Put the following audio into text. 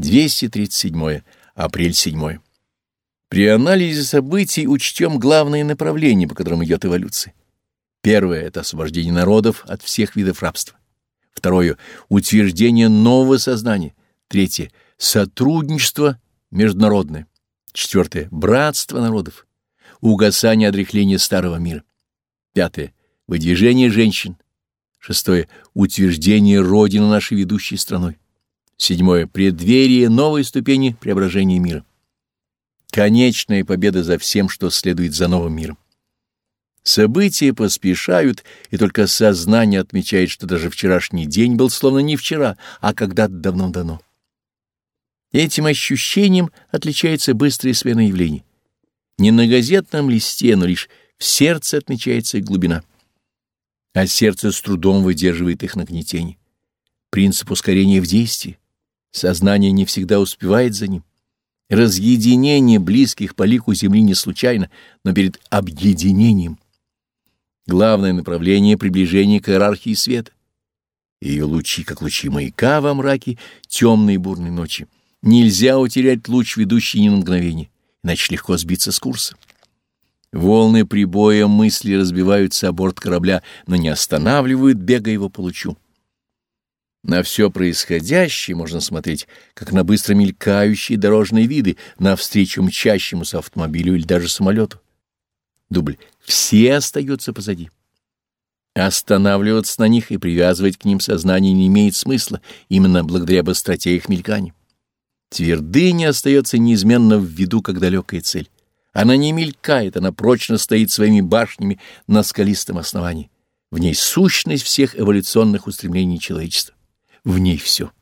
237. Апрель 7. При анализе событий учтем главные направления, по которым идет эволюция. Первое — это освобождение народов от всех видов рабства. Второе — утверждение нового сознания. Третье — сотрудничество международное. Четвертое — братство народов. Угасание отрехления старого мира. Пятое — выдвижение женщин. Шестое — утверждение Родины нашей ведущей страной. Седьмое — преддверие новой ступени преображения мира. Конечная победа за всем, что следует за новым миром. События поспешают, и только сознание отмечает, что даже вчерашний день был словно не вчера, а когда-то давно-давно. Этим ощущением отличается быстрое смена явлений. Не на газетном листе, но лишь в сердце отмечается их глубина. А сердце с трудом выдерживает их нагнетение. Принцип ускорения в действии. Сознание не всегда успевает за ним. Разъединение близких по лику Земли не случайно, но перед объединением — главное направление приближения к иерархии света. Ее лучи, как лучи маяка во мраке темной бурной ночи. Нельзя утерять луч, ведущий ни на мгновение, иначе легко сбиться с курса. Волны прибоя мысли разбиваются о борт корабля, но не останавливают бега его по лучу. На все происходящее можно смотреть, как на быстро мелькающие дорожные виды навстречу мчащемуся автомобилю или даже самолету. Дубль. Все остаются позади. Останавливаться на них и привязывать к ним сознание не имеет смысла, именно благодаря быстроте их мелькания. Твердыня остается неизменно в виду, как далекая цель. Она не мелькает, она прочно стоит своими башнями на скалистом основании. В ней сущность всех эволюционных устремлений человечества. В ней все.